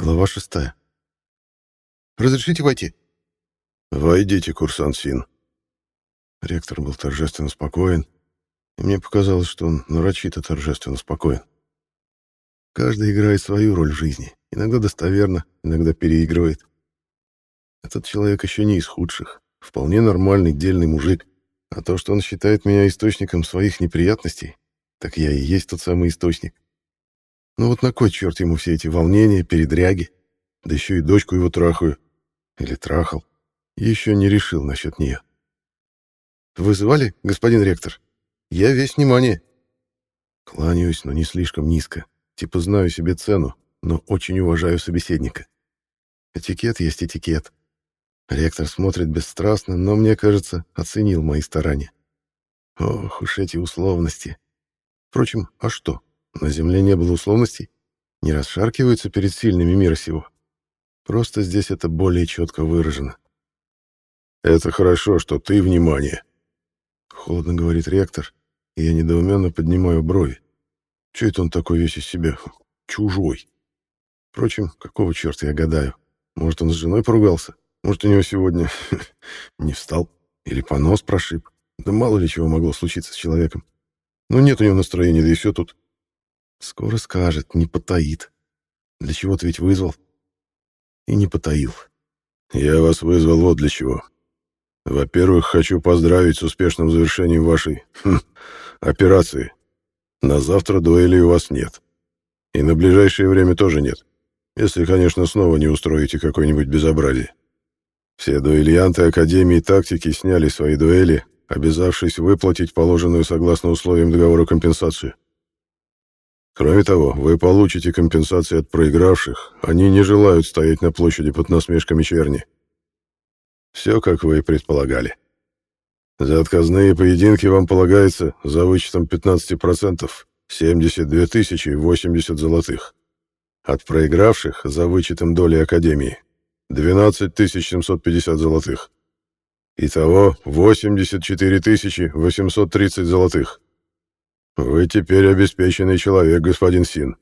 Глава шестая. «Разрешите войти?» «Войдите, курсант Син». Ректор был торжественно спокоен, и мне показалось, что он нарочито торжественно спокоен. Каждый играет свою роль в жизни, иногда достоверно, иногда переигрывает. Этот человек еще не из худших, вполне нормальный, дельный мужик, а то, что он считает меня источником своих неприятностей, так я и есть тот самый источник. Ну вот на кой черт ему все эти волнения, передряги? Да еще и дочку его трахаю. Или трахал. Еще не решил насчет нее. «Вызывали, господин ректор? Я весь внимание». Кланяюсь, но не слишком низко. Типа знаю себе цену, но очень уважаю собеседника. Этикет есть этикет. Ректор смотрит бесстрастно, но, мне кажется, оценил мои старания. Ох уж эти условности. Впрочем, а что? На Земле не было условностей? Не расшаркиваются перед сильными мира сего? Просто здесь это более четко выражено. «Это хорошо, что ты внимание», — холодно говорит ректор, и я недоуменно поднимаю брови. Че это он такой весь из себя? Чужой. Впрочем, какого черта я гадаю? Может, он с женой поругался? Может, у него сегодня не встал? Или понос прошиб? Да мало ли чего могло случиться с человеком. Ну, нет у него настроения, да и все тут. Скоро скажет, не потаит. Для чего ты ведь вызвал? И не потаил. Я вас вызвал вот для чего. Во-первых, хочу поздравить с успешным завершением вашей хм, операции. На завтра дуэли у вас нет. И на ближайшее время тоже нет. Если, конечно, снова не устроите какое-нибудь безобразие. Все дуэлянты Академии тактики сняли свои дуэли, обязавшись выплатить положенную согласно условиям договора компенсацию. Кроме того, вы получите компенсации от проигравших. Они не желают стоять на площади под насмешками черни. Все, как вы и предполагали. За отказные поединки вам полагается, за вычетом 15%, 72 тысячи 80 золотых. От проигравших, за вычетом доли Академии, 12 750 золотых. Итого 84 830 золотых. Вы теперь обеспеченный человек, господин Син.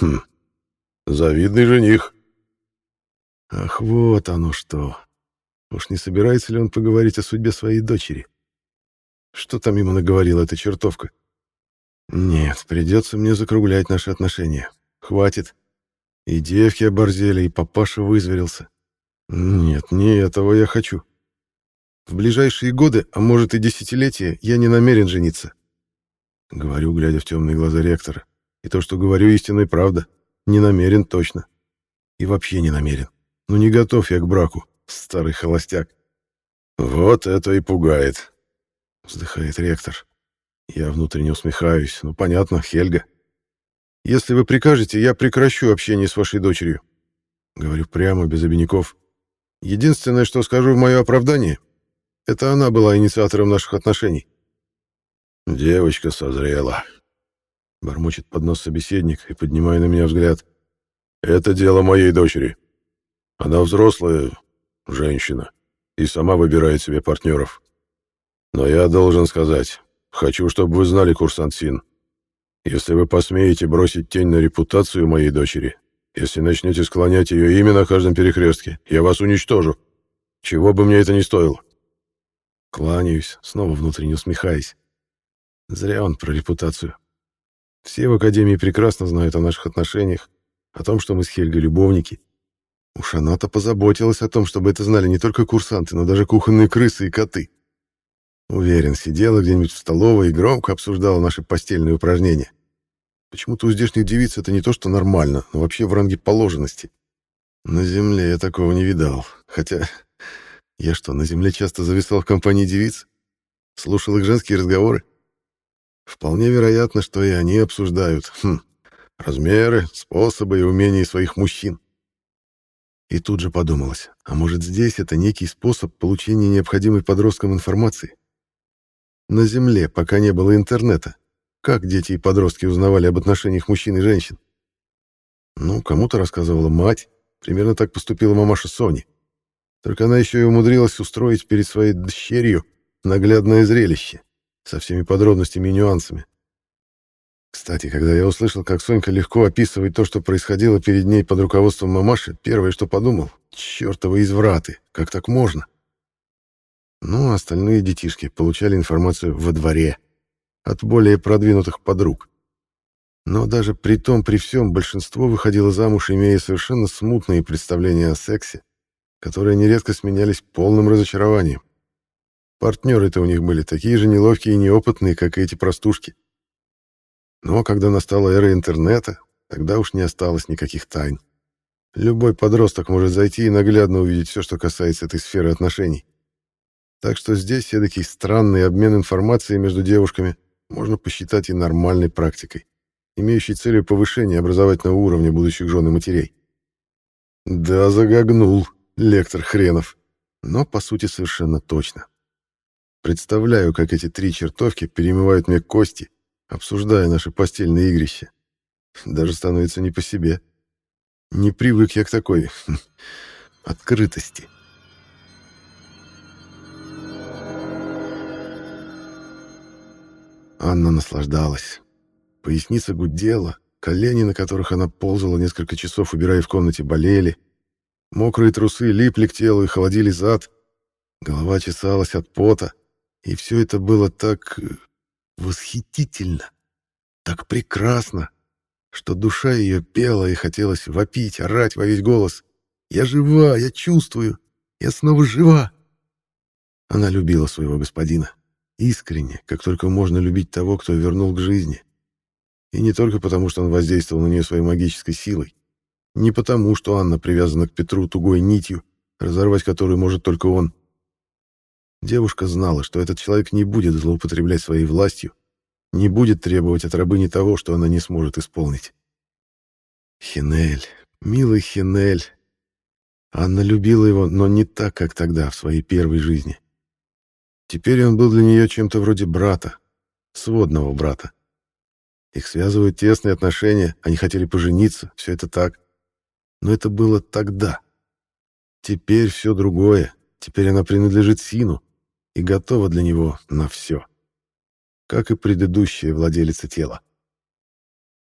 Хм. Завидный жених. Ах, вот оно что. Уж не собирается ли он поговорить о судьбе своей дочери? Что там ему наговорила эта чертовка? Нет, придется мне закруглять наши отношения. Хватит. И девки оборзели, и папаша вызверился. Нет, не этого я хочу. В ближайшие годы, а может и десятилетия, я не намерен жениться. Говорю, глядя в темные глаза ректора. И то, что говорю, истинная правда. Не намерен точно. И вообще не намерен. Ну не готов я к браку, старый холостяк. Вот это и пугает. Вздыхает ректор. Я внутренне усмехаюсь. Ну, понятно, Хельга. Если вы прикажете, я прекращу общение с вашей дочерью. Говорю прямо, без обиняков. Единственное, что скажу в мое оправдание, это она была инициатором наших отношений. Девочка созрела. Бормочет под нос собеседник и поднимая на меня взгляд. Это дело моей дочери. Она взрослая женщина и сама выбирает себе партнеров. Но я должен сказать, хочу, чтобы вы знали, курсант Син, если вы посмеете бросить тень на репутацию моей дочери, если начнете склонять ее имя на каждом перекрестке, я вас уничтожу. Чего бы мне это ни стоило. Кланяюсь, снова внутренне усмехаясь. Зря он про репутацию. Все в Академии прекрасно знают о наших отношениях, о том, что мы с Хельгой любовники. Уж она-то позаботилась о том, чтобы это знали не только курсанты, но даже кухонные крысы и коты. Уверен, сидела где-нибудь в столовой и громко обсуждала наши постельные упражнения. Почему-то у здешних девиц это не то, что нормально, но вообще в ранге положенности. На земле я такого не видал. Хотя я что, на земле часто зависал в компании девиц? Слушал их женские разговоры? Вполне вероятно, что и они обсуждают хм, размеры, способы и умения своих мужчин. И тут же подумалось, а может здесь это некий способ получения необходимой подросткам информации? На Земле, пока не было интернета, как дети и подростки узнавали об отношениях мужчин и женщин? Ну, кому-то рассказывала мать, примерно так поступила мамаша Сони. Только она еще и умудрилась устроить перед своей дочерью наглядное зрелище со всеми подробностями и нюансами. Кстати, когда я услышал, как Сонька легко описывает то, что происходило перед ней под руководством мамаши, первое, что подумал — чертовы извраты, как так можно? Ну, а остальные детишки получали информацию во дворе, от более продвинутых подруг. Но даже при том, при всем, большинство выходило замуж, имея совершенно смутные представления о сексе, которые нередко сменялись полным разочарованием. Партнеры-то у них были такие же неловкие и неопытные, как и эти простушки. Но когда настала эра интернета, тогда уж не осталось никаких тайн. Любой подросток может зайти и наглядно увидеть все, что касается этой сферы отношений. Так что здесь эдакий странный обмен информацией между девушками можно посчитать и нормальной практикой, имеющей целью повышения образовательного уровня будущих жен и матерей. Да, загогнул лектор хренов, но по сути совершенно точно. Представляю, как эти три чертовки перемывают мне кости, обсуждая наши постельные игрища. Даже становится не по себе. Не привык я к такой открытости. Анна наслаждалась. Поясница гудела, колени, на которых она ползала несколько часов, убирая в комнате, болели. Мокрые трусы липли к телу и холодили зад. Голова чесалась от пота. И все это было так э, восхитительно, так прекрасно, что душа ее пела и хотелось вопить, орать во весь голос. «Я жива, я чувствую, я снова жива!» Она любила своего господина. Искренне, как только можно любить того, кто вернул к жизни. И не только потому, что он воздействовал на нее своей магической силой. Не потому, что Анна привязана к Петру тугой нитью, разорвать которую может только он. Девушка знала, что этот человек не будет злоупотреблять своей властью, не будет требовать от рабыни того, что она не сможет исполнить. Хинель, милый Хинель. Анна любила его, но не так, как тогда, в своей первой жизни. Теперь он был для нее чем-то вроде брата, сводного брата. Их связывают тесные отношения, они хотели пожениться, все это так. Но это было тогда. Теперь все другое. Теперь она принадлежит Сину, и готова для него на все. Как и предыдущая владелица тела.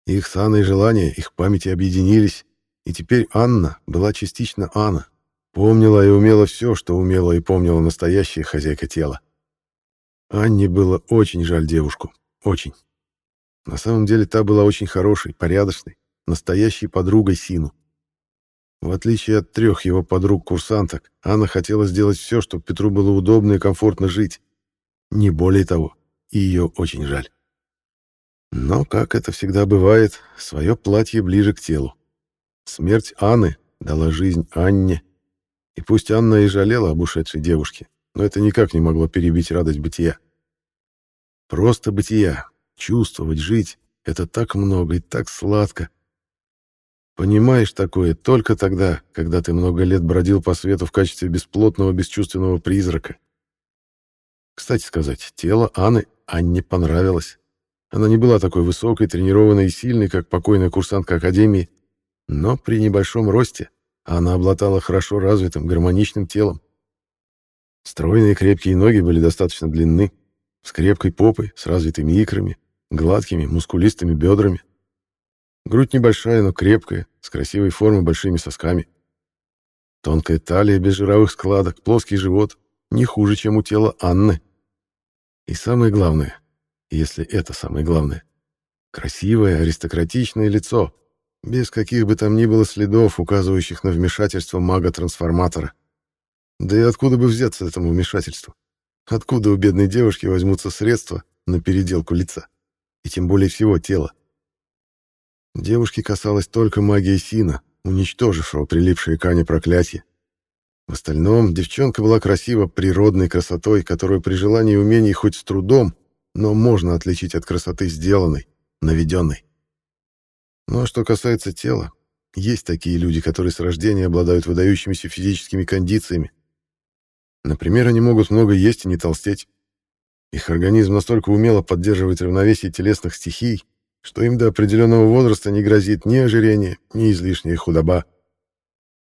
Их саны желания, их памяти объединились, и теперь Анна была частично Анна, помнила и умела все, что умела и помнила настоящая хозяйка тела. Анне было очень жаль девушку, очень. На самом деле та была очень хорошей, порядочной, настоящей подругой Сину. В отличие от трех его подруг-курсанток, Анна хотела сделать все, чтобы Петру было удобно и комфортно жить. Не более того, и ее очень жаль. Но, как это всегда бывает, свое платье ближе к телу. Смерть Анны дала жизнь Анне. И пусть Анна и жалела об ушедшей девушке, но это никак не могло перебить радость бытия. Просто бытия, чувствовать, жить — это так много и так сладко, Понимаешь такое только тогда, когда ты много лет бродил по свету в качестве бесплотного, бесчувственного призрака. Кстати сказать, тело Анны Анне понравилось. Она не была такой высокой, тренированной и сильной, как покойная курсантка Академии, но при небольшом росте она обладала хорошо развитым, гармоничным телом. Стройные крепкие ноги были достаточно длинны, с крепкой попой, с развитыми икрами, гладкими, мускулистыми бедрами. Грудь небольшая, но крепкая, с красивой формой большими сосками. Тонкая талия без жировых складок, плоский живот, не хуже, чем у тела Анны. И самое главное, если это самое главное, красивое аристократичное лицо, без каких бы там ни было следов, указывающих на вмешательство мага-трансформатора. Да и откуда бы взяться этому вмешательству? Откуда у бедной девушки возьмутся средства на переделку лица? И тем более всего тела? Девушки касалась только магии Сина, уничтожившего прилипшие к Ане проклятие. В остальном девчонка была красива природной красотой, которую при желании и умении хоть с трудом, но можно отличить от красоты сделанной, наведенной. Ну а что касается тела, есть такие люди, которые с рождения обладают выдающимися физическими кондициями. Например, они могут много есть и не толстеть. Их организм настолько умело поддерживает равновесие телесных стихий, что им до определенного возраста не грозит ни ожирение, ни излишняя худоба.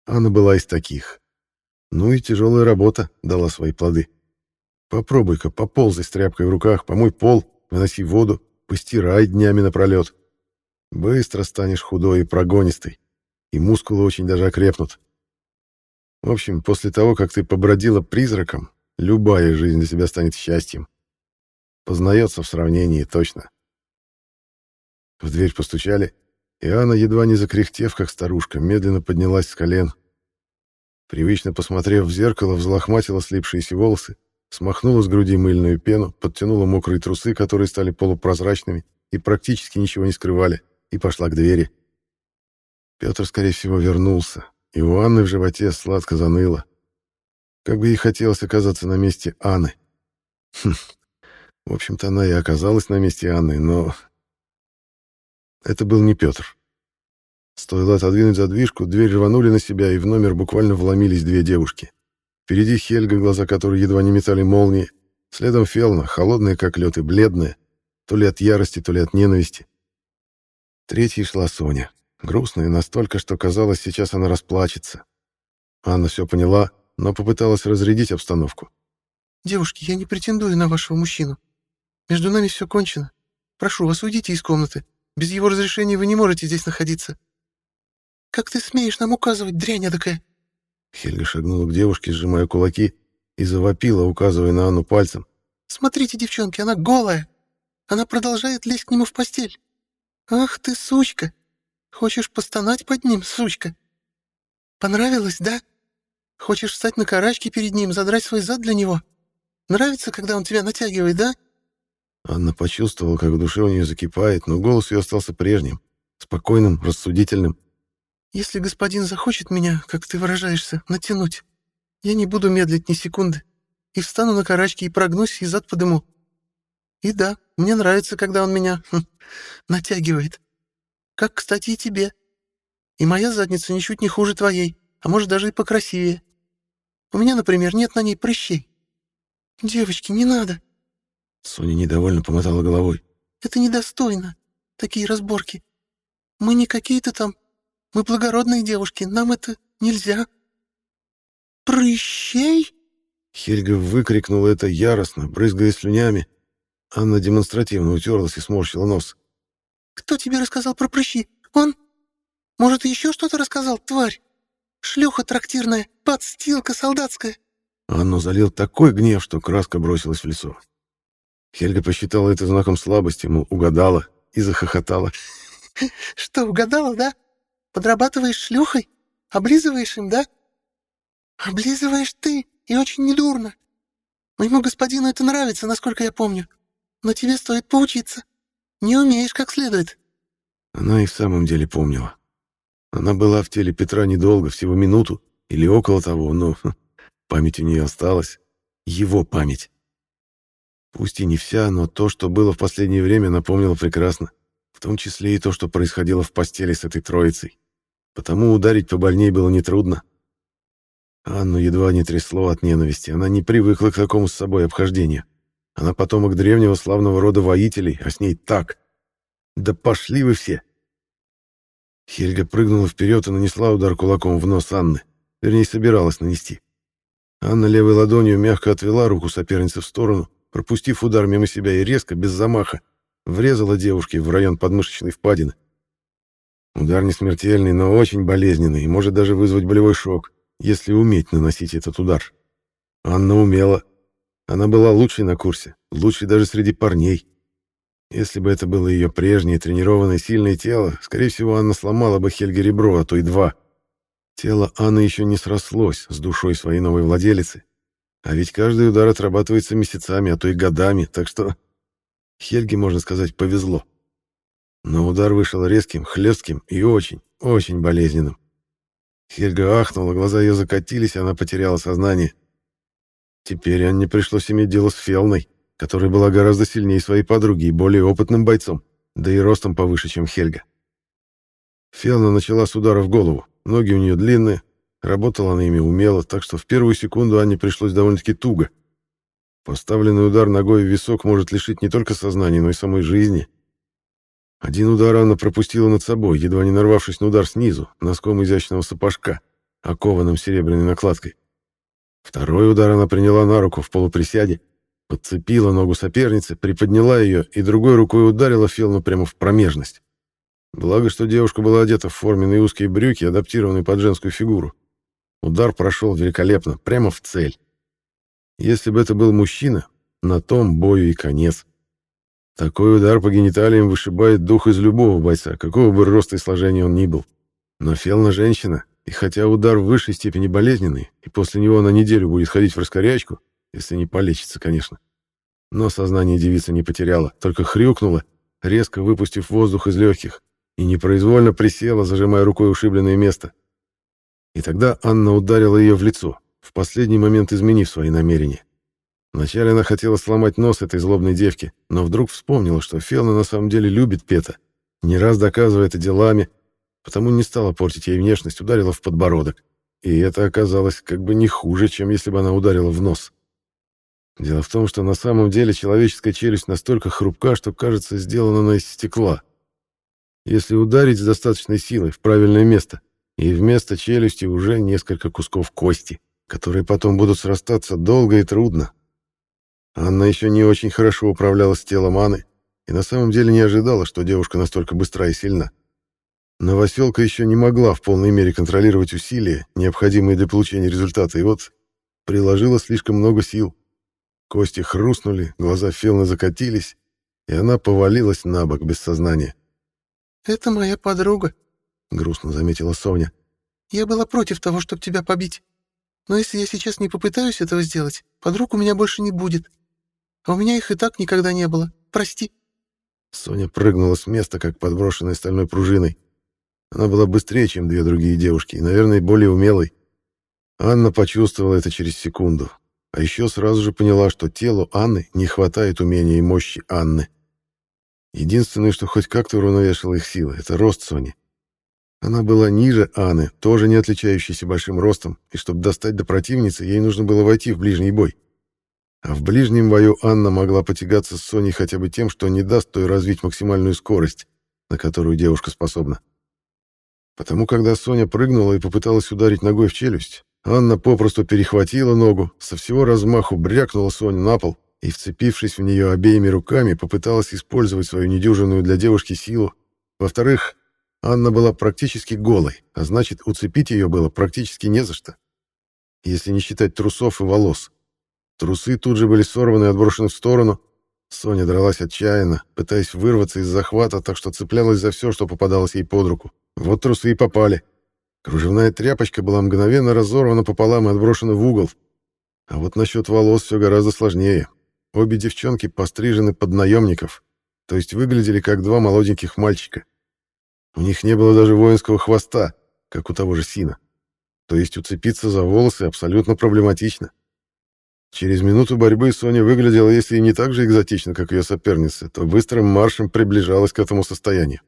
Она была из таких. Ну и тяжелая работа дала свои плоды. Попробуй-ка, поползай с тряпкой в руках, помой пол, выноси воду, постирай днями напролет. Быстро станешь худой и прогонистой, и мускулы очень даже окрепнут. В общем, после того, как ты побродила призраком, любая жизнь для тебя станет счастьем. Познается в сравнении, точно. В дверь постучали, и Анна, едва не закряхтев, как старушка, медленно поднялась с колен. Привычно посмотрев в зеркало, взлохматила слипшиеся волосы, смахнула с груди мыльную пену, подтянула мокрые трусы, которые стали полупрозрачными и практически ничего не скрывали, и пошла к двери. Петр, скорее всего, вернулся, и у Анны в животе сладко заныло. Как бы ей хотелось оказаться на месте Анны. Хм. В общем-то, она и оказалась на месте Анны, но... Это был не Петр. Стоило отодвинуть задвижку, дверь рванули на себя, и в номер буквально вломились две девушки. Впереди Хельга, глаза которой едва не метали молнии. Следом Фелна, холодная как лед и бледная, то ли от ярости, то ли от ненависти. Третьей шла Соня, грустная настолько, что казалось, сейчас она расплачется. Анна все поняла, но попыталась разрядить обстановку. «Девушки, я не претендую на вашего мужчину. Между нами все кончено. Прошу вас, уйдите из комнаты. Без его разрешения вы не можете здесь находиться. Как ты смеешь нам указывать, дрянь такая? Хельга шагнула к девушке, сжимая кулаки, и завопила, указывая на Анну пальцем. «Смотрите, девчонки, она голая. Она продолжает лезть к нему в постель. Ах ты, сучка! Хочешь постонать под ним, сучка? Понравилось, да? Хочешь встать на карачки перед ним, задрать свой зад для него? Нравится, когда он тебя натягивает, да?» Анна почувствовала, как в душе у нее закипает, но голос ее остался прежним, спокойным, рассудительным. Если господин захочет меня, как ты выражаешься, натянуть, я не буду медлить ни секунды и встану на карачки и прогнусь и зад подыму. И да, мне нравится, когда он меня хм, натягивает. Как, кстати, и тебе. И моя задница ничуть не хуже твоей, а может даже и покрасивее. У меня, например, нет на ней прыщей. Девочки, не надо. Соня недовольно помотала головой. Это недостойно, такие разборки. Мы не какие-то там мы благородные девушки, нам это нельзя». «Прыщей?» Хельга выкрикнула это яростно, брызгая слюнями. Анна демонстративно утерлась и сморщила нос. «Кто тебе рассказал про прыщи? Он? Может, еще что-то рассказал, тварь? Шлюха трактирная, подстилка солдатская!» Анну залил такой гнев, что краска бросилась в лицо. Хельга посчитала это знаком слабости, мол, угадала, и захохотала. «Что, угадала, да? Подрабатываешь шлюхой? Облизываешь им, да? Облизываешь ты, и очень недурно. Моему господину это нравится, насколько я помню. Но тебе стоит поучиться. Не умеешь как следует. Она и в самом деле помнила. Она была в теле Петра недолго, всего минуту или около того, но память у нее осталась. Его память. Пусть и не вся, но то, что было в последнее время, напомнила прекрасно. В том числе и то, что происходило в постели с этой троицей. Потому ударить побольней было нетрудно. Анну едва не трясло от ненависти. Она не привыкла к такому с собой обхождению. Она потомок древнего славного рода воителей, а с ней так. Да пошли вы все! Хельга прыгнула вперед и нанесла удар кулаком в нос Анны. Вернее, собиралась нанести. Анна левой ладонью мягко отвела руку соперницы в сторону, пропустив удар мимо себя и резко, без замаха, врезала девушке в район подмышечной впадины. Удар не смертельный, но очень болезненный и может даже вызвать болевой шок, если уметь наносить этот удар. Анна умела. Она была лучшей на курсе, лучшей даже среди парней. Если бы это было ее прежнее тренированное сильное тело, скорее всего, Анна сломала бы Хельге ребро, а то и два. Тело Анны еще не срослось с душой своей новой владелицы. А ведь каждый удар отрабатывается месяцами, а то и годами, так что Хельге, можно сказать, повезло. Но удар вышел резким, хлестким и очень, очень болезненным. Хельга ахнула, глаза ее закатились, она потеряла сознание. Теперь Анне пришлось иметь дело с Фелной, которая была гораздо сильнее своей подруги и более опытным бойцом, да и ростом повыше, чем Хельга. Фелна начала с удара в голову, ноги у нее длинные, работала она ими умело, так что в первую секунду Анне пришлось довольно-таки туго. Поставленный удар ногой в висок может лишить не только сознания, но и самой жизни — один удар она пропустила над собой, едва не нарвавшись на удар снизу, носком изящного сапожка, окованным серебряной накладкой. Второй удар она приняла на руку в полуприсяде, Подцепила ногу соперницы, приподняла ее и другой рукой ударила Фелну прямо в промежность. Благо, что девушка была одета в форменные узкие брюки, адаптированные под женскую фигуру. Удар прошел великолепно, прямо в цель. Если бы это был мужчина, на том бою и конец. Такой удар по гениталиям вышибает дух из любого бойца, какого бы роста и сложения он ни был. Но Фелна женщина, и хотя удар в высшей степени болезненный, и после него на неделю будет ходить в раскорячку, если не полечится, конечно. Но сознание девица не потеряла, только хрюкнула, резко выпустив воздух из легких, и непроизвольно присела, зажимая рукой ушибленное место. И тогда Анна ударила ее в лицо, в последний момент изменив свои намерения. Вначале она хотела сломать нос этой злобной девки, но вдруг вспомнила, что Фелна на самом деле любит Пета, не раз доказывая это делами, потому не стала портить ей внешность, ударила в подбородок. И это оказалось как бы не хуже, чем если бы она ударила в нос. Дело в том, что на самом деле человеческая челюсть настолько хрупка, что кажется сделана она из стекла. Если ударить с достаточной силой в правильное место, и вместо челюсти уже несколько кусков кости, которые потом будут срастаться долго и трудно. Анна еще не очень хорошо управлялась телом Анны и на самом деле не ожидала, что девушка настолько быстра и сильна. Новоселка еще не могла в полной мере контролировать усилия, необходимые для получения результата, и вот приложила слишком много сил. Кости хрустнули, глаза Фелны закатились, и она повалилась на бок без сознания. «Это моя подруга», — грустно заметила Соня. «Я была против того, чтобы тебя побить. Но если я сейчас не попытаюсь этого сделать, подруг у меня больше не будет. А у меня их и так никогда не было. Прости». Соня прыгнула с места, как подброшенная стальной пружиной. Она была быстрее, чем две другие девушки, и, наверное, более умелой. Анна почувствовала это через секунду. А еще сразу же поняла, что телу Анны не хватает умения и мощи Анны. Единственное, что хоть как-то уравновешивало их силы, это рост Сони. Она была ниже Анны, тоже не отличающейся большим ростом, и чтобы достать до противницы, ей нужно было войти в ближний бой. А в ближнем бою Анна могла потягаться с Соней хотя бы тем, что не даст той развить максимальную скорость, на которую девушка способна. Потому когда Соня прыгнула и попыталась ударить ногой в челюсть, Анна попросту перехватила ногу, со всего размаху брякнула Соню на пол и, вцепившись в нее обеими руками, попыталась использовать свою недюжинную для девушки силу. Во-вторых, Анна была практически голой, а значит, уцепить ее было практически не за что. Если не считать трусов и волос. Трусы тут же были сорваны и отброшены в сторону. Соня дралась отчаянно, пытаясь вырваться из захвата, так что цеплялась за все, что попадалось ей под руку. Вот трусы и попали. Кружевная тряпочка была мгновенно разорвана пополам и отброшена в угол. А вот насчет волос все гораздо сложнее. Обе девчонки пострижены под наемников, то есть выглядели как два молоденьких мальчика. У них не было даже воинского хвоста, как у того же Сина. То есть уцепиться за волосы абсолютно проблематично. Через минуту борьбы Соня выглядела, если и не так же экзотично, как ее соперница, то быстрым маршем приближалась к этому состоянию.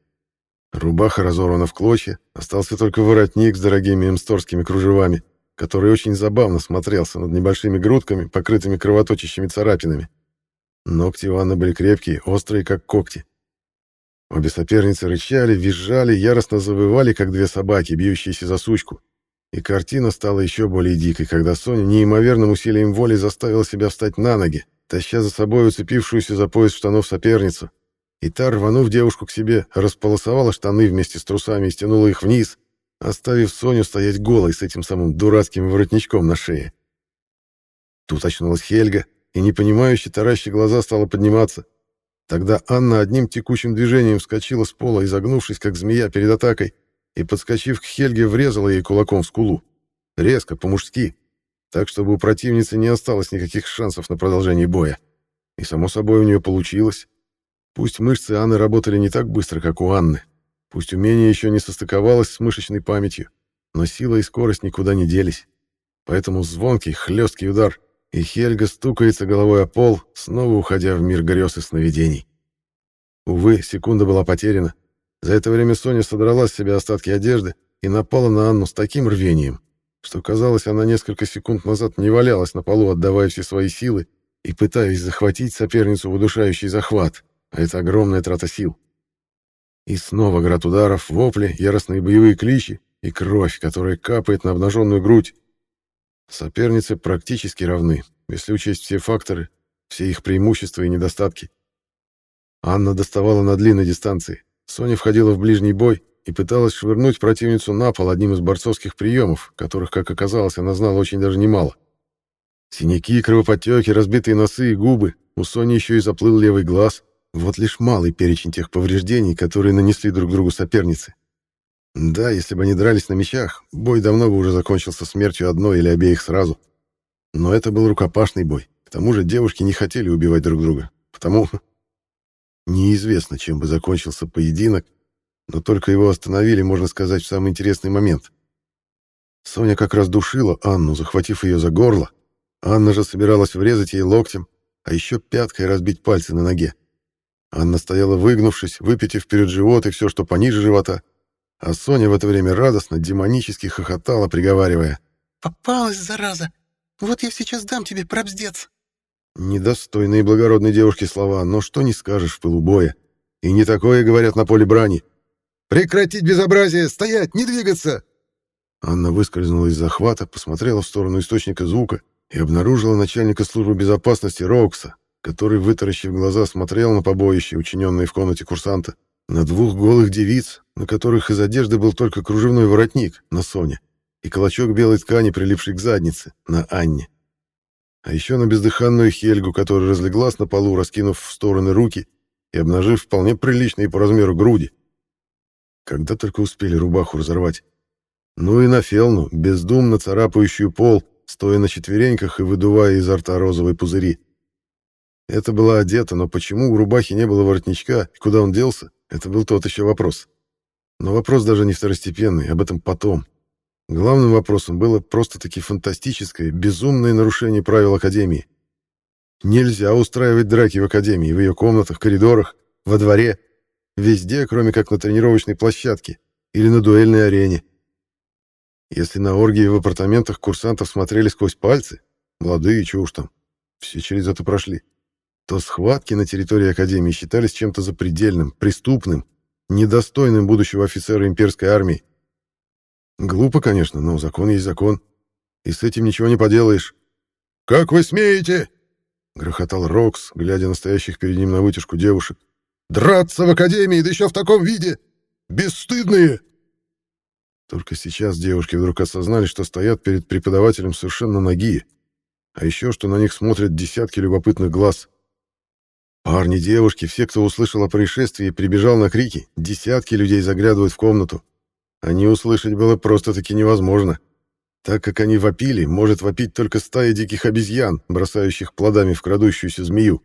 Рубаха разорвана в клочья, остался только воротник с дорогими эмсторскими кружевами, который очень забавно смотрелся над небольшими грудками, покрытыми кровоточащими царапинами. Ногти Анны были крепкие, острые, как когти. Обе соперницы рычали, визжали, яростно завывали, как две собаки, бьющиеся за сучку. И картина стала еще более дикой, когда Соня неимоверным усилием воли заставила себя встать на ноги, таща за собой уцепившуюся за пояс штанов соперницу, и та, рванув девушку к себе, располосовала штаны вместе с трусами и стянула их вниз, оставив Соню стоять голой с этим самым дурацким воротничком на шее. Тут очнулась Хельга, и непонимающе таращи глаза стала подниматься. Тогда Анна одним текущим движением вскочила с пола, изогнувшись, как змея перед атакой, и, подскочив к Хельге, врезала ей кулаком в скулу. Резко, по-мужски, так, чтобы у противницы не осталось никаких шансов на продолжение боя. И, само собой, у нее получилось. Пусть мышцы Анны работали не так быстро, как у Анны, пусть умение еще не состыковалось с мышечной памятью, но сила и скорость никуда не делись. Поэтому звонкий, хлесткий удар, и Хельга стукается головой о пол, снова уходя в мир грез и сновидений. Увы, секунда была потеряна. За это время Соня содрала с себя остатки одежды и напала на Анну с таким рвением, что, казалось, она несколько секунд назад не валялась на полу, отдавая все свои силы и пытаясь захватить соперницу в удушающий захват а это огромная трата сил. И снова град ударов, вопли, яростные боевые кличи и кровь, которая капает на обнаженную грудь. Соперницы практически равны, если учесть все факторы, все их преимущества и недостатки. Анна доставала на длинной дистанции. Соня входила в ближний бой и пыталась швырнуть противницу на пол одним из борцовских приемов, которых, как оказалось, она знала очень даже немало. Синяки, кровоподтеки, разбитые носы и губы, у Сони еще и заплыл левый глаз. Вот лишь малый перечень тех повреждений, которые нанесли друг другу соперницы. Да, если бы они дрались на мечах, бой давно бы уже закончился смертью одной или обеих сразу. Но это был рукопашный бой. К тому же девушки не хотели убивать друг друга. Потому неизвестно, чем бы закончился поединок, но только его остановили, можно сказать, в самый интересный момент. Соня как раз душила Анну, захватив ее за горло. Анна же собиралась врезать ей локтем, а еще пяткой разбить пальцы на ноге. Анна стояла выгнувшись, выпитив вперед живот и все, что пониже живота. А Соня в это время радостно, демонически хохотала, приговаривая. «Попалась, зараза! Вот я сейчас дам тебе пробздец!» Недостойные благородной девушки слова, но что не скажешь в пылу боя. И не такое говорят на поле брани. «Прекратить безобразие! Стоять! Не двигаться!» Анна выскользнула из захвата, посмотрела в сторону источника звука и обнаружила начальника службы безопасности Роукса, который, вытаращив глаза, смотрел на побоище, учиненное в комнате курсанта, на двух голых девиц, на которых из одежды был только кружевной воротник на Соне и клочок белой ткани, прилипший к заднице, на Анне. А еще на бездыханную Хельгу, которая разлеглась на полу, раскинув в стороны руки и обнажив вполне приличные по размеру груди. Когда только успели рубаху разорвать. Ну и на Фелну, бездумно царапающую пол, стоя на четвереньках и выдувая изо рта розовые пузыри. Это была одета, но почему у рубахи не было воротничка и куда он делся, это был тот еще вопрос. Но вопрос даже не второстепенный, об этом потом. Главным вопросом было просто-таки фантастическое, безумное нарушение правил Академии. Нельзя устраивать драки в Академии, в ее комнатах, коридорах, во дворе, везде, кроме как на тренировочной площадке или на дуэльной арене. Если на оргии в апартаментах курсантов смотрели сквозь пальцы, молодые, чего уж там, все через это прошли, то схватки на территории Академии считались чем-то запредельным, преступным, недостойным будущего офицера имперской армии. Глупо, конечно, но закон есть закон, и с этим ничего не поделаешь. «Как вы смеете?» — грохотал Рокс, глядя на стоящих перед ним на вытяжку девушек. «Драться в Академии, да еще в таком виде! Бесстыдные!» Только сейчас девушки вдруг осознали, что стоят перед преподавателем совершенно ноги, а еще что на них смотрят десятки любопытных глаз. Парни, девушки, все, кто услышал о происшествии прибежал на крики, десятки людей заглядывают в комнату. Они услышать было просто-таки невозможно. Так как они вопили, может вопить только стая диких обезьян, бросающих плодами в крадущуюся змею.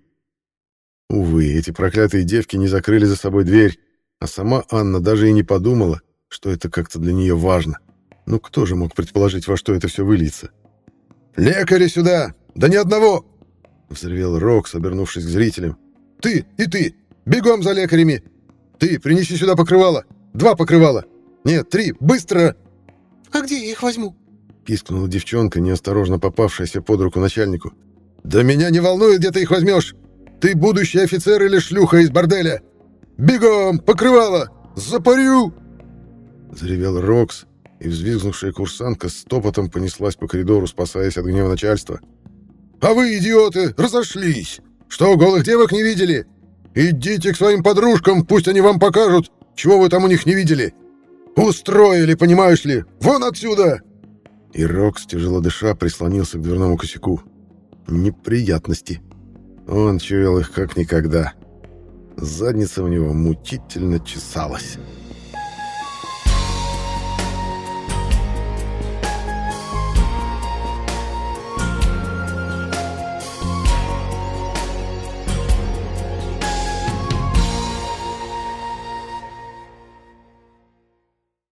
Увы, эти проклятые девки не закрыли за собой дверь, а сама Анна даже и не подумала, что это как-то для нее важно. Ну кто же мог предположить, во что это все выльется? «Лекари сюда! Да ни одного!» Взревел Рокс, обернувшись к зрителям. «Ты и ты! Бегом за лекарями! Ты принеси сюда покрывало! Два покрывала! Нет, три! Быстро!» «А где я их возьму?» Пискнула девчонка, неосторожно попавшаяся под руку начальнику. «Да меня не волнует, где ты их возьмешь! Ты будущий офицер или шлюха из борделя! Бегом! Покрывало! Запарю!» Заревел Рокс, и взвизгнувшая курсантка с топотом понеслась по коридору, спасаясь от гнева начальства. «А вы, идиоты, разошлись! Что, голых девок не видели? Идите к своим подружкам, пусть они вам покажут, чего вы там у них не видели! Устроили, понимаешь ли! Вон отсюда!» И Рокс, тяжело дыша, прислонился к дверному косяку. Неприятности. Он чуял их как никогда. Задница у него мучительно чесалась.